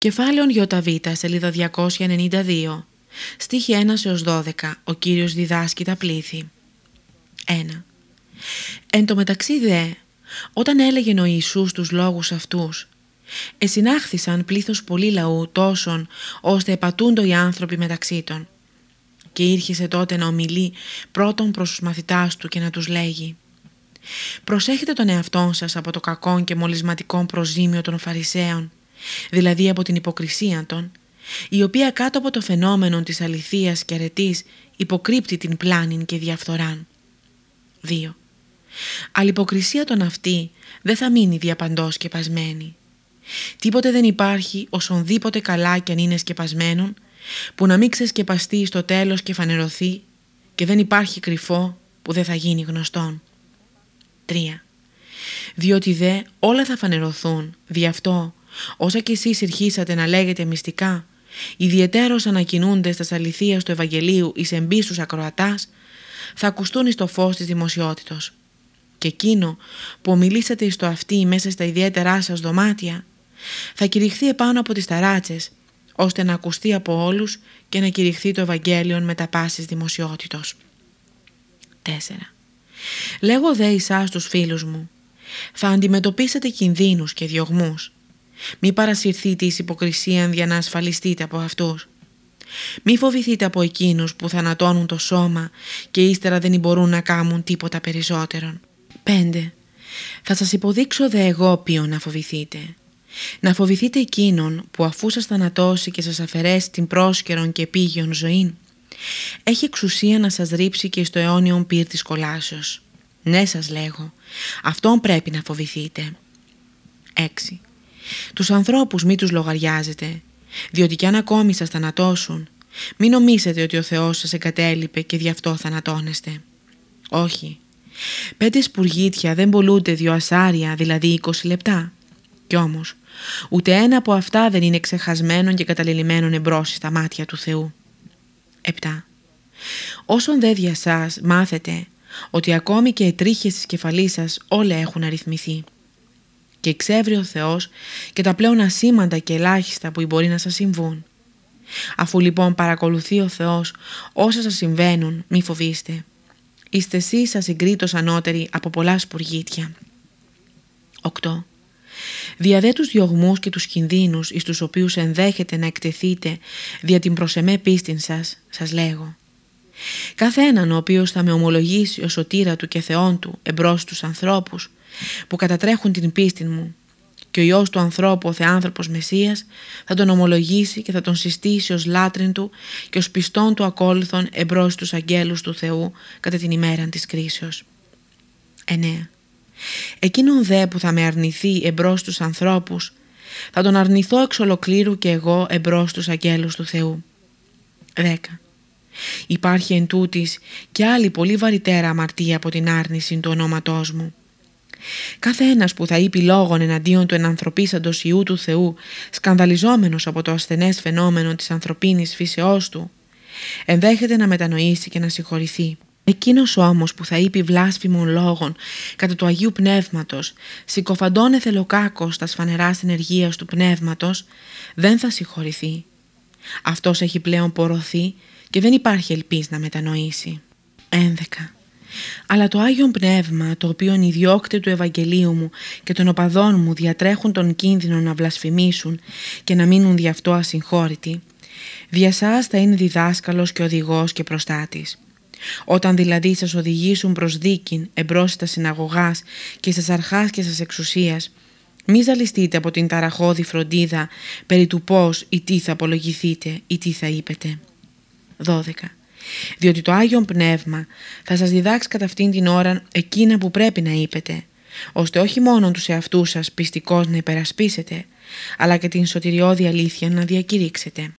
Κεφάλαιον ΙΒ, σελίδα 292, στίχη 1 έως 12, ο Κύριος διδάσκει τα πλήθη. 1. Εν τω μεταξύ δε, όταν έλεγε ο Ιησούς τους λόγους αυτούς, εσυνάχθησαν πλήθος πολύ λαού τόσων, ώστε επατούντο οι άνθρωποι μεταξύ των. Και ήρχισε τότε να ομιλεί πρώτον προς τους μαθητάς του και να τους λέγει «Προσέχετε τον εαυτόν σας από το κακό και μολυσματικό προζήμιο των Φαρισαίων, δηλαδή από την υποκρισία των, η οποία κάτω από το φαινόμενο της αληθείας και αρετής υποκρύπτει την πλάνην και διαφθοράν. 2. υποκρισία των αυτή δεν θα μείνει διαπαντός σκεπασμένη. Τίποτε δεν υπάρχει όσονδήποτε καλά κι αν είναι σκεπασμένον, που να μην ξεσκεπαστεί στο τέλος και φανερωθεί και δεν υπάρχει κρυφό που δεν θα γίνει γνωστόν. 3. Διότι δε όλα θα φανερωθούν, δι' αυτό Όσα κι εσείς ηρχίσατε να λέγετε μυστικά, ιδιαιτέρως ανακοινούνται στα αληθείας του Ευαγγελίου εις εμπίστους ακροατάς, θα ακουστούν εις το φως της δημοσιότητος. Και εκείνο που ομιλήσατε εις το αυτή μέσα στα ιδιαίτερά σας δωμάτια, θα κηρυχθεί επάνω από τις ταράτσες, ώστε να ακουστεί από όλους και να κηρυχθεί το Ευαγγέλιο με τα πάσης δημοσιότητος. 4. Λέγω δε εσάς τους φίλους μου, θα αντιμετωπίσετε κινδύνους και διωγμούς, μη παρασυρθείτε εις υποκρισίαν για να ασφαλιστείτε από αυτούς. Μη φοβηθείτε από εκείνους που θανατώνουν το σώμα και ύστερα δεν μπορούν να κάνουν τίποτα περισσότερον. 5. Θα σας υποδείξω δε εγώ ποιον να φοβηθείτε. Να φοβηθείτε εκείνον που αφού σας θανατώσει και σας αφαιρέσει την πρόσκαιρον και πήγιον ζωή, έχει εξουσία να σας ρίψει και στο αιώνιον πυρ της κολάσεως. Ναι σας λέγω, αυτόν πρέπει να φοβηθείτε. 6. Τους ανθρώπους μη τους λογαριάζετε, διότι κι αν ακόμη σας θανατώσουν, μην νομίσετε ότι ο Θεός σας εγκατέλειπε και γι' αυτό θανατώνεστε. Όχι. Πέντε σπουργίτια δεν πολλούνται δυο ασάρια, δηλαδή 20 λεπτά. Κι όμως, ούτε ένα από αυτά δεν είναι ξεχασμένο και καταληλημένο εμπρός στα μάτια του Θεού. 7. Όσον δε δια σας μάθετε ότι ακόμη και οι τρίχες της κεφαλής σας όλα έχουν αριθμηθεί και εξεύρει ο Θεός και τα πλέον ασήμαντα και ελάχιστα που μπορεί να σας συμβούν. Αφού λοιπόν παρακολουθεί ο Θεός όσα σας συμβαίνουν, μη φοβήστε. Είστε εσείς ασυγκρίτως ανώτεροι από πολλά σπουργίτια. 8. Διαδέ τους διωγμούς και τους κινδύνους εις τους οποίους ενδέχεται να εκτεθείτε δια την προσεμέ πίστην σας, σας λέγω. Κάθε έναν ο οποίος θα με ομολογήσει ως σωτήρα του και Θεόν του εμπρός στους ανθρώπους που κατατρέχουν την πίστη μου και ο Υιός του ανθρώπου, ο Θεάνθρωπος Μεσσίας, θα τον ομολογήσει και θα τον συστήσει ως λάτριν του και ως πιστόν του ακόλουθον εμπρός τους αγγέλους του Θεού κατά την ημέρα της κρίσεως. 9. Εκείνον δε που θα με αρνηθεί εμπρός τους ανθρώπους, θα τον αρνηθώ εξ ολοκλήρου και εγώ εμπρός τους αγγέλους του Θεού. 10. Υπάρχει εν τούτης και άλλη πολύ βαρυτέρα αμαρτία από την άρνηση του ονόματός μου. Κάθε ένας που θα είπε λόγων εναντίον του ενανθρωπίσαντος Ιού του Θεού, σκανδαλιζόμενος από το ασθενές φαινόμενο της ανθρωπίνης φύσεώς του, ενδέχεται να μετανοήσει και να συγχωρηθεί. Εκείνος όμως που θα είπε βλάσφημων λόγων κατά του Αγίου Πνεύματος, συκοφαντώνε λοκάκος στα σφανερά ενεργείας του Πνεύματος, δεν θα συγχωρηθεί. Αυτός έχει πλέον πορωθεί και δεν υπάρχει ελπίς να μετανοήσει. 11. Αλλά το Άγιο Πνεύμα, το οποίο οι διώκτε του Ευαγγελίου μου και των οπαδών μου διατρέχουν τον κίνδυνο να βλασφημίσουν και να μείνουν δι' αυτό ασυγχώρητοι, δια σας θα είναι διδάσκαλος και οδηγός και προστάτης. Όταν δηλαδή σας οδηγήσουν προς δίκην εμπρός στα συναγωγάς και στις αρχάς και στις εξουσίας, μη ζαλιστείτε από την ταραχώδη φροντίδα περί του πώς ή τι θα απολογηθείτε ή τι θα είπετε. 12 διότι το Άγιο Πνεύμα θα σας διδάξει κατά αυτήν την ώρα εκείνα που πρέπει να είπετε, ώστε όχι μόνο τους εαυτούς σας πιστικώς να υπερασπίσετε, αλλά και την σωτηριώδη αλήθεια να διακηρύξετε.